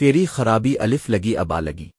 تیری خرابی الف لگی ابا لگی۔